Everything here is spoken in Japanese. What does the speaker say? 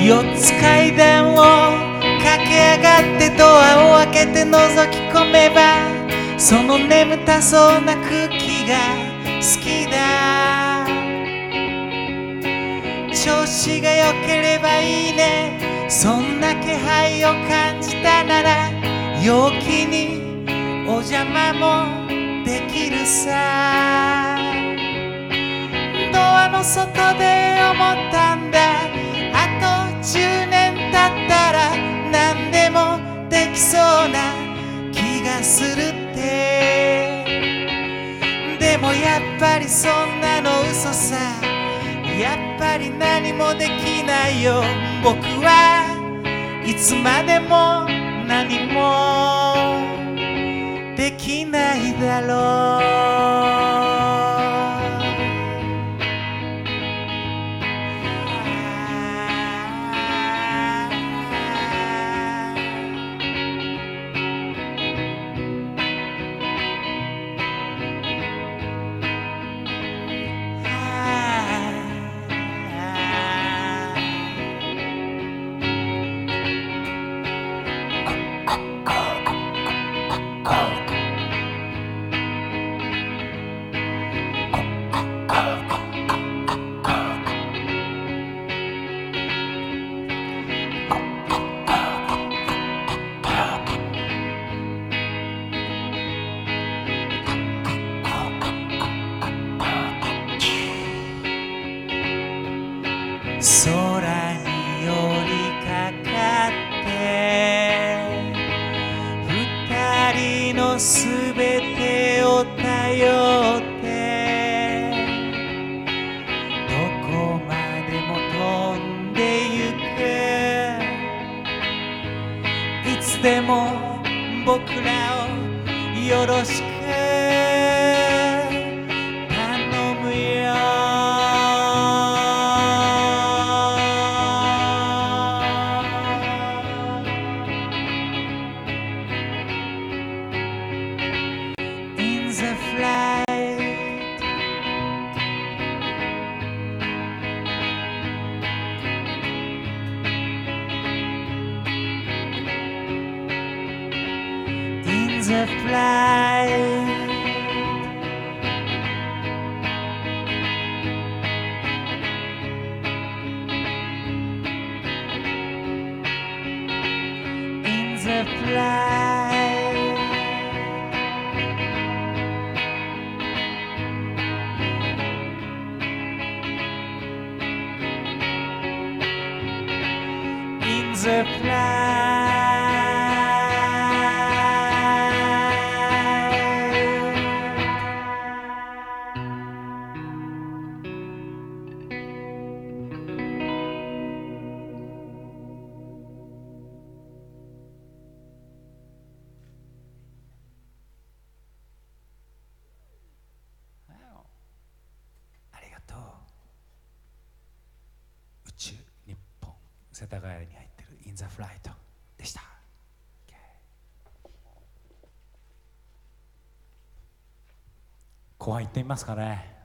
4つ階段を駆け上がってドアを開けて覗き込めばその眠たそうな空気が好きだ。調子が良ければいいね。そんな気配を感じたなら陽気にお邪魔もできるさ。ドアの外で思ったんだ。もやっぱりそんなの嘘さ。やっぱり何もできないよ。僕はいつまでも何もできないだろう。すべてを頼ってどこまでも飛んでゆく。いつでも僕らをよろしく。a. In the fly. In the fly. 世田谷に入ってる「イン・ザ・フライト」でした。後半行ってみますかね。